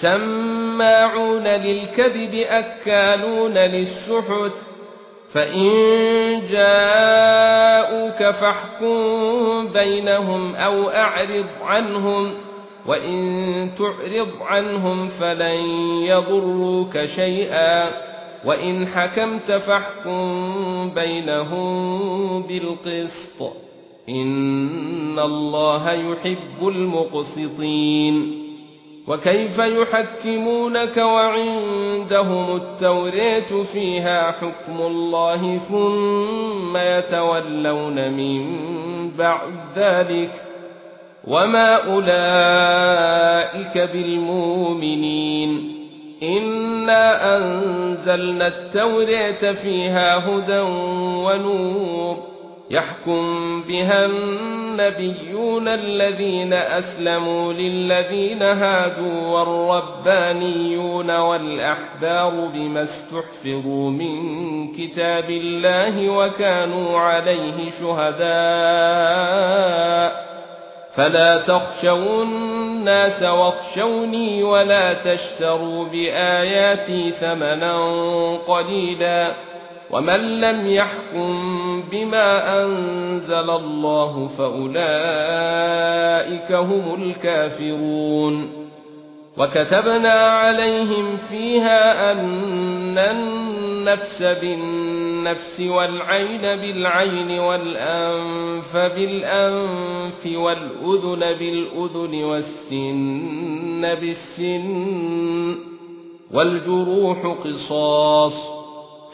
سماعون للكذب أكالون للسحت. فإن جاءوك فاحكم بينهم أو أعرض عنهم وإن تعرض عنهم فلن يضروك شيئا. وإن حكمت فاحكم بينهم بالقسط. إن الله يحب المقسطين. وكيف يحكمونك وعندهم التوراة فيها حكم الله ثم يتولون من بعد ذلك وما أولئك بالمؤمنين إنا أنزلنا التوراة فيها هدى ونور يحكم بها النبيون الذين أسلموا للذين هادوا والربانيون والأحبار بما استحفظوا من كتاب الله وكانوا عليه شهداء. فلا تخشوا الناس واخشوني ولا تشتروا بآياتي ثمنا قليلا. ومن لم يحكم بما انزل الله فاولئك هم الكافرون وكتبنا عليهم فيها ان النفس بالنفس والعين بالعين والانف بالانف والاذن بالاذن والسن بالسن والجروح قصاص